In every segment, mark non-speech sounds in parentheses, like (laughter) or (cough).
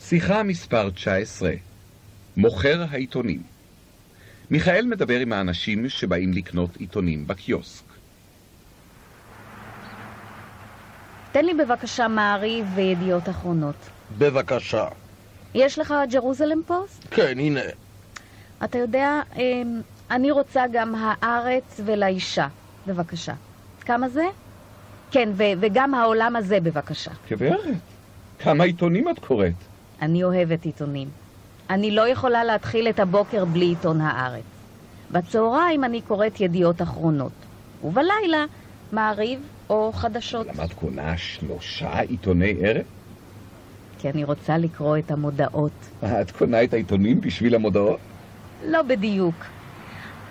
שיחה מספר 19 מוכר העיתונים מיכאל מדבר עם האנשים שבאים לקנות עיתונים בקיוסק. תן לי בבקשה מעריב וידיעות אחרונות. בבקשה. יש לך ג'רוזלם פוסט? כן, הנה. אתה יודע, אמ, אני רוצה גם הארץ ולאישה. בבקשה. כמה זה? כן, ו- וגם העולם הזה, בבקשה. גברת, כמה עיתונים את קוראת? אני אוהבת עיתונים. אני לא יכולה להתחיל את הבוקר בלי עיתון הארץ. בצהריים אני קוראת ידיעות אחרונות, ובלילה מעריב או חדשות. למה את קונה שלושה עיתוני ערב? כי אני רוצה לקרוא את המודעות. את קונה את העיתונים בשביל המודעות? לא בדיוק.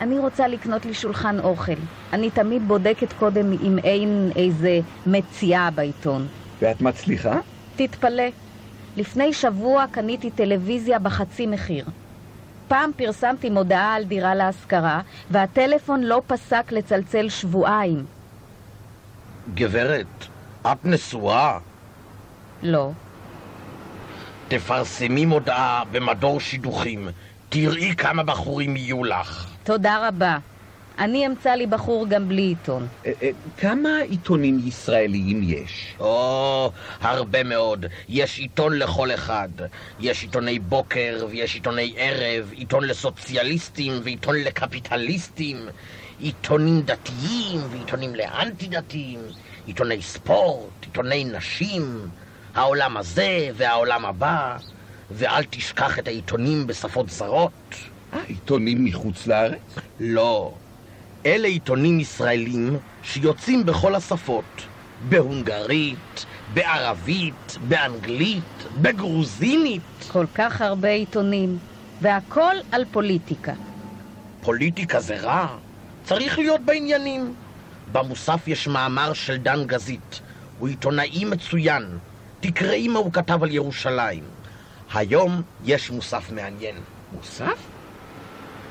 אני רוצה לקנות לי שולחן אוכל. אני תמיד בודקת קודם אם אין איזה מציאה בעיתון. ואת מצליחה? תתפלא. לפני שבוע קניתי טלוויזיה בחצי מחיר. פעם פרסמתי מודעה על דירה להשכרה, והטלפון לא פסק לצלצל שבועיים. גברת, את נשואה? לא. תפרסמי מודעה במדור שידוכים. תראי כמה בחורים יהיו לך. תודה רבה. אני אמצא לי בחור גם בלי עיתון. אה, אה, כמה עיתונים ישראליים יש? או, הרבה מאוד. יש עיתון לכל אחד. יש עיתוני בוקר ויש עיתוני ערב, עיתון לסוציאליסטים ועיתון לקפיטליסטים, עיתונים דתיים ועיתונים לאנטי-דתיים, עיתוני ספורט, עיתוני נשים, העולם הזה והעולם הבא, ואל תשכח את העיתונים בשפות זרות. אה, עיתונים מחוץ לארץ? לא. אלה עיתונים ישראלים שיוצאים בכל השפות. בהונגרית, בערבית, באנגלית, בגרוזינית. כל כך הרבה עיתונים, והכל על פוליטיקה. פוליטיקה זה רע. צריך להיות בעניינים. במוסף יש מאמר של דן גזית. הוא עיתונאי מצוין. תקראי מה הוא כתב על ירושלים. היום יש מוסף מעניין. מוסף?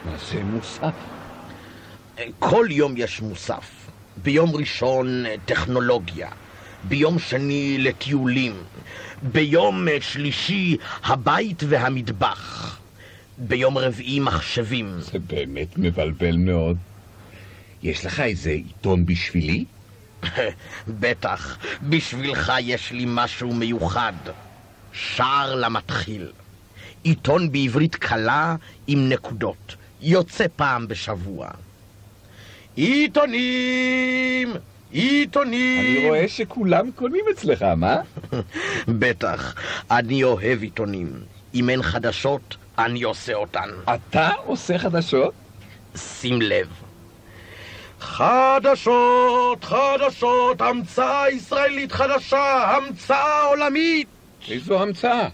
מה זה מוסף? כל יום יש מוסף. ביום ראשון טכנולוגיה, ביום שני לטיולים, ביום שלישי הבית והמטבח, ביום רביעי מחשבים. זה באמת מבלבל מאוד. יש לך איזה עיתון בשבילי? (laughs) בטח, בשבילך יש לי משהו מיוחד. שער למתחיל. עיתון בעברית קלה עם נקודות. יוצא פעם בשבוע. עיתונים! עיתונים! אני רואה שכולם קונים אצלך, מה? (laughs) בטח, אני אוהב עיתונים. אם אין חדשות, אני עושה אותן. אתה עושה חדשות? שים לב. חדשות, חדשות, המצאה ישראלית חדשה, המצאה עולמית. איזו המצאה?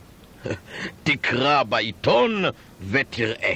(laughs) תקרא בעיתון ותראה.